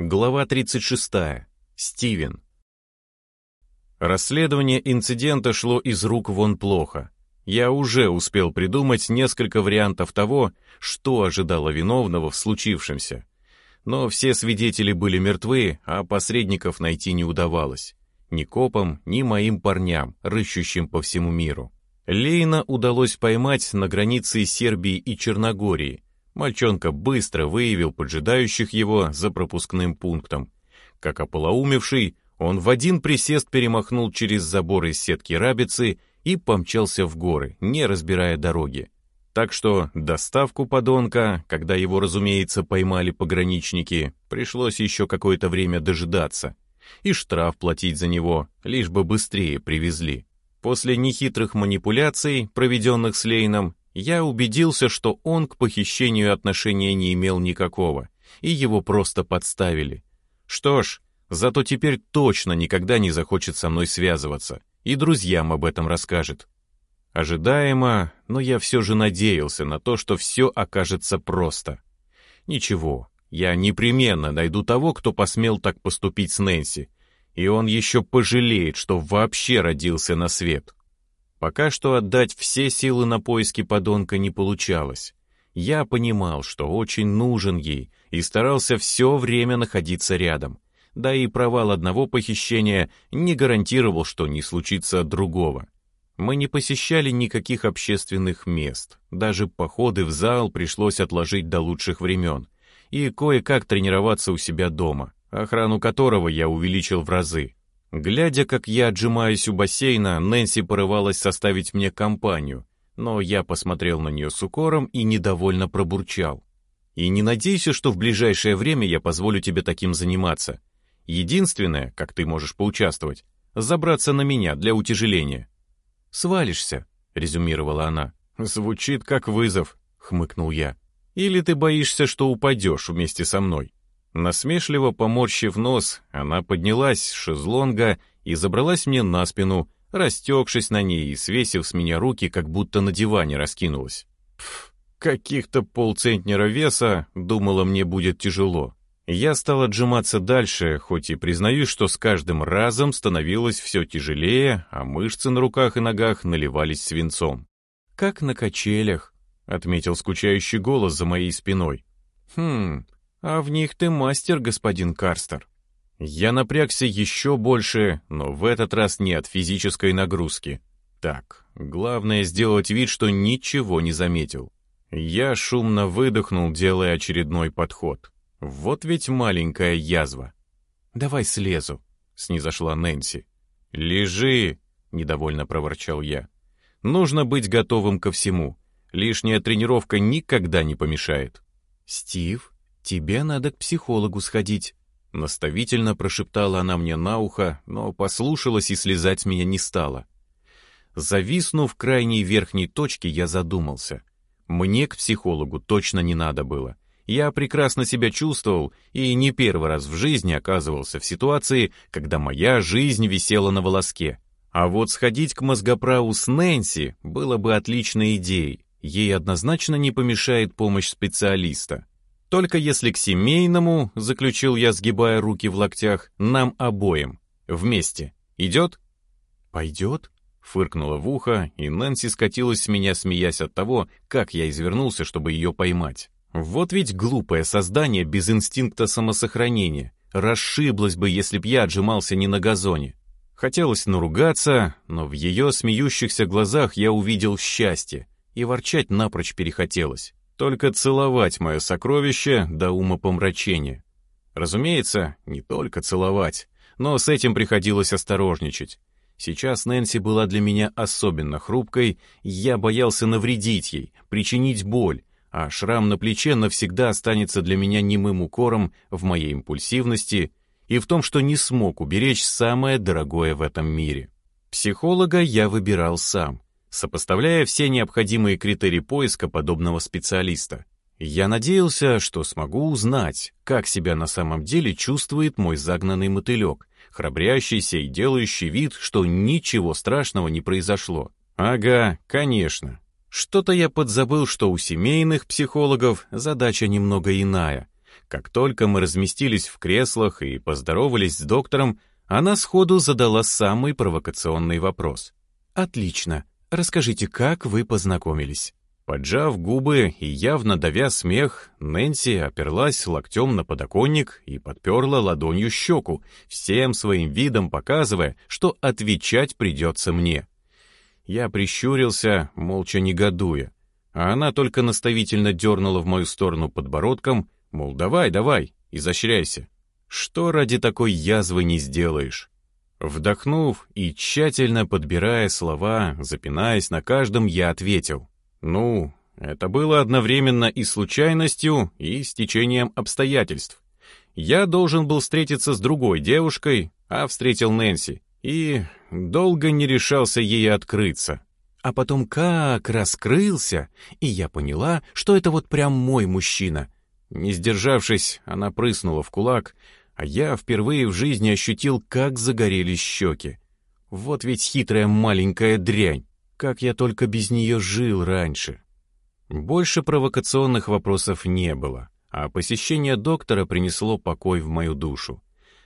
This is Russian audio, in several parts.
Глава 36. Стивен. Расследование инцидента шло из рук вон плохо. Я уже успел придумать несколько вариантов того, что ожидало виновного в случившемся. Но все свидетели были мертвы, а посредников найти не удавалось. Ни копам, ни моим парням, рыщущим по всему миру. Лейна удалось поймать на границе Сербии и Черногории, Мальчонка быстро выявил поджидающих его за пропускным пунктом. Как ополоумевший, он в один присест перемахнул через забор из сетки рабицы и помчался в горы, не разбирая дороги. Так что доставку подонка, когда его, разумеется, поймали пограничники, пришлось еще какое-то время дожидаться. И штраф платить за него, лишь бы быстрее привезли. После нехитрых манипуляций, проведенных с Лейном, я убедился, что он к похищению отношения не имел никакого, и его просто подставили. Что ж, зато теперь точно никогда не захочет со мной связываться, и друзьям об этом расскажет. Ожидаемо, но я все же надеялся на то, что все окажется просто. Ничего, я непременно найду того, кто посмел так поступить с Нэнси, и он еще пожалеет, что вообще родился на свет. Пока что отдать все силы на поиски подонка не получалось. Я понимал, что очень нужен ей, и старался все время находиться рядом. Да и провал одного похищения не гарантировал, что не случится другого. Мы не посещали никаких общественных мест. Даже походы в зал пришлось отложить до лучших времен. И кое-как тренироваться у себя дома, охрану которого я увеличил в разы. Глядя, как я отжимаюсь у бассейна, Нэнси порывалась составить мне компанию, но я посмотрел на нее с укором и недовольно пробурчал. И не надейся, что в ближайшее время я позволю тебе таким заниматься. Единственное, как ты можешь поучаствовать, забраться на меня для утяжеления. «Свалишься», — резюмировала она. «Звучит как вызов», — хмыкнул я. «Или ты боишься, что упадешь вместе со мной?» Насмешливо поморщив нос, она поднялась с шезлонга и забралась мне на спину, растекшись на ней и свесив с меня руки, как будто на диване раскинулась. Пф, каких-то полцентнера веса, думала, мне будет тяжело. Я стал отжиматься дальше, хоть и признаюсь, что с каждым разом становилось все тяжелее, а мышцы на руках и ногах наливались свинцом. «Как на качелях», — отметил скучающий голос за моей спиной. «Хм, а в них ты мастер, господин Карстер. Я напрягся еще больше, но в этот раз не от физической нагрузки. Так, главное сделать вид, что ничего не заметил. Я шумно выдохнул, делая очередной подход. Вот ведь маленькая язва. «Давай слезу», — снизошла Нэнси. «Лежи», — недовольно проворчал я. «Нужно быть готовым ко всему. Лишняя тренировка никогда не помешает». «Стив?» «Тебе надо к психологу сходить», — наставительно прошептала она мне на ухо, но послушалась и слезать меня не стала. Зависнув в крайней верхней точке, я задумался. Мне к психологу точно не надо было. Я прекрасно себя чувствовал и не первый раз в жизни оказывался в ситуации, когда моя жизнь висела на волоске. А вот сходить к мозгоправу с Нэнси было бы отличной идеей. Ей однозначно не помешает помощь специалиста. Только если к семейному, заключил я, сгибая руки в локтях, нам обоим. Вместе. Идет? Пойдет? Фыркнула в ухо, и Нэнси скатилась с меня, смеясь от того, как я извернулся, чтобы ее поймать. Вот ведь глупое создание без инстинкта самосохранения. Расшиблась бы, если б я отжимался не на газоне. Хотелось наругаться, но в ее смеющихся глазах я увидел счастье, и ворчать напрочь перехотелось только целовать мое сокровище до ума помрачения. Разумеется, не только целовать, но с этим приходилось осторожничать. Сейчас Нэнси была для меня особенно хрупкой, я боялся навредить ей, причинить боль, а шрам на плече навсегда останется для меня немым укором в моей импульсивности и в том, что не смог уберечь самое дорогое в этом мире. Психолога я выбирал сам, сопоставляя все необходимые критерии поиска подобного специалиста. Я надеялся, что смогу узнать, как себя на самом деле чувствует мой загнанный мотылек, храбрящийся и делающий вид, что ничего страшного не произошло. Ага, конечно. Что-то я подзабыл, что у семейных психологов задача немного иная. Как только мы разместились в креслах и поздоровались с доктором, она сходу задала самый провокационный вопрос. «Отлично. Расскажите, как вы познакомились?» Поджав губы и явно давя смех, Нэнси оперлась локтем на подоконник и подперла ладонью щеку, всем своим видом показывая, что отвечать придется мне. Я прищурился, молча негодуя, а она только наставительно дернула в мою сторону подбородком, мол, давай, давай, изощряйся. Что ради такой язвы не сделаешь? Вдохнув и тщательно подбирая слова, запинаясь на каждом, я ответил — ну, это было одновременно и случайностью, и стечением обстоятельств. Я должен был встретиться с другой девушкой, а встретил Нэнси, и долго не решался ей открыться. А потом как раскрылся, и я поняла, что это вот прям мой мужчина. Не сдержавшись, она прыснула в кулак, а я впервые в жизни ощутил, как загорелись щеки. Вот ведь хитрая маленькая дрянь. Как я только без нее жил раньше. Больше провокационных вопросов не было, а посещение доктора принесло покой в мою душу.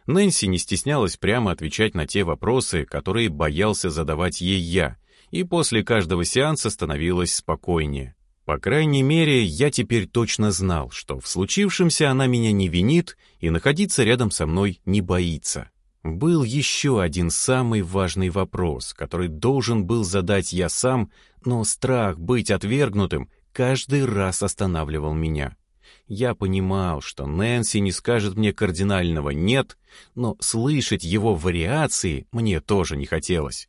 Нэнси не стеснялась прямо отвечать на те вопросы, которые боялся задавать ей я, и после каждого сеанса становилась спокойнее. По крайней мере, я теперь точно знал, что в случившемся она меня не винит и находиться рядом со мной не боится. Был еще один самый важный вопрос, который должен был задать я сам, но страх быть отвергнутым каждый раз останавливал меня. Я понимал, что Нэнси не скажет мне кардинального «нет», но слышать его вариации мне тоже не хотелось.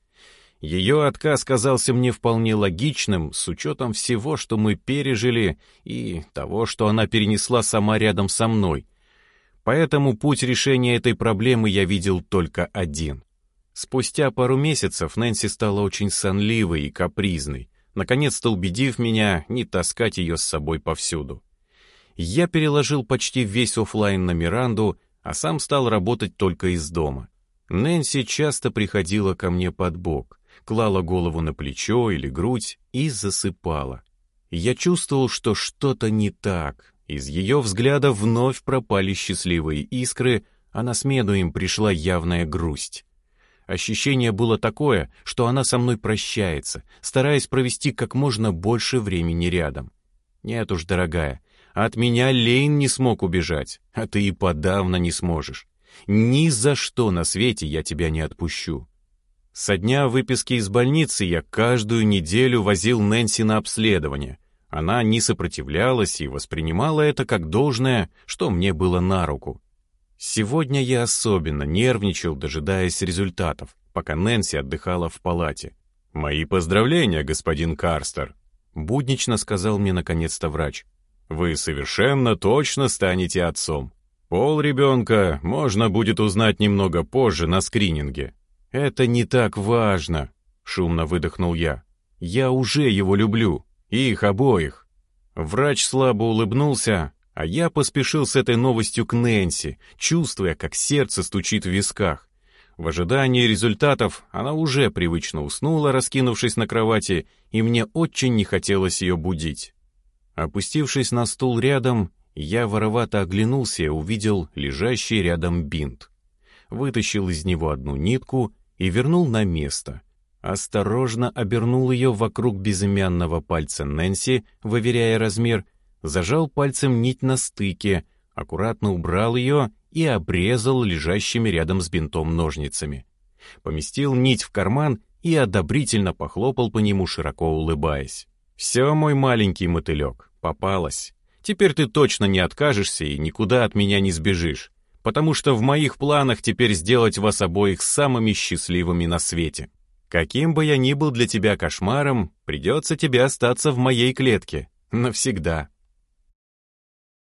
Ее отказ казался мне вполне логичным с учетом всего, что мы пережили, и того, что она перенесла сама рядом со мной — Поэтому путь решения этой проблемы я видел только один. Спустя пару месяцев Нэнси стала очень сонливой и капризной, наконец-то убедив меня не таскать ее с собой повсюду. Я переложил почти весь офлайн на Миранду, а сам стал работать только из дома. Нэнси часто приходила ко мне под бок, клала голову на плечо или грудь и засыпала. Я чувствовал, что что-то не так, из ее взгляда вновь пропали счастливые искры, а на смену им пришла явная грусть. Ощущение было такое, что она со мной прощается, стараясь провести как можно больше времени рядом. Нет уж, дорогая, от меня Лейн не смог убежать, а ты и подавно не сможешь. Ни за что на свете я тебя не отпущу. Со дня выписки из больницы я каждую неделю возил Нэнси на обследование, она не сопротивлялась и воспринимала это как должное, что мне было на руку. Сегодня я особенно нервничал, дожидаясь результатов, пока Нэнси отдыхала в палате. «Мои поздравления, господин Карстер», — буднично сказал мне наконец-то врач. «Вы совершенно точно станете отцом. Пол ребенка можно будет узнать немного позже на скрининге». «Это не так важно», — шумно выдохнул я. «Я уже его люблю». Их обоих. Врач слабо улыбнулся, а я поспешил с этой новостью к Нэнси, чувствуя, как сердце стучит в висках. В ожидании результатов она уже привычно уснула, раскинувшись на кровати, и мне очень не хотелось ее будить. Опустившись на стул рядом, я воровато оглянулся и увидел лежащий рядом бинт. Вытащил из него одну нитку и вернул на место — осторожно обернул ее вокруг безымянного пальца Нэнси, выверяя размер, зажал пальцем нить на стыке, аккуратно убрал ее и обрезал лежащими рядом с бинтом ножницами. Поместил нить в карман и одобрительно похлопал по нему, широко улыбаясь. «Все, мой маленький мотылек, попалась. Теперь ты точно не откажешься и никуда от меня не сбежишь, потому что в моих планах теперь сделать вас обоих самыми счастливыми на свете». Каким бы я ни был для тебя кошмаром, придется тебе остаться в моей клетке. Навсегда.